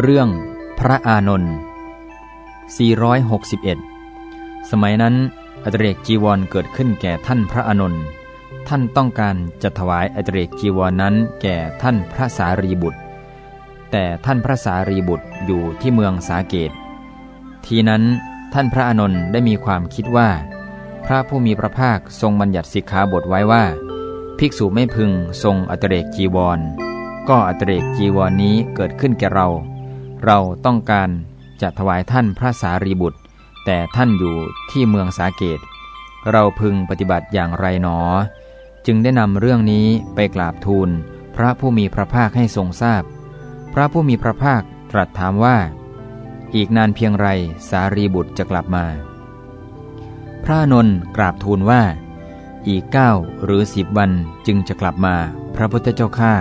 เรื่องพระอานนท์ 461 สมัยนั้นอัตเรกจีวรเกิดขึ้นแก่ท่านพระอานนท์ ท่านต้องการจะถวายอัตเรกจีวรนนั้นแก่ท่านพระสารีบุตร แต่ท่านพระสารีบุตรอยู่ที่เมืองสาเกต ทีนั้นท่านพระอานนท์ได้มีความคิดว่า พระผู้มีพระภาคทรงบัญญัติสิกขาบทไว้ว่า ภิกษุไม่พึงทรงอัตเรกจีวร ก็อัตเรกจีวรนนี้เกิดขึ้นแก่เรา เราต้องการจะถวายท่านพระสารีบุตร แต่ท่านอยู่ที่เมืองสาเกต เราพึงปฏิบัติอย่างไรหนอ จึงได้นำเรื่องนี้ไปกราบทูล พระผู้มีพระภาคให้ทรงทราบพพระผู้มีพระภาคตรัสถามว่า อีกนานเพียงไรสารีบุตรจะกลับมา พระนนกราบทูลว่า อีกเก้าหรือสิบวันจึงจะกลับมา พระพุทธเจ้าข้า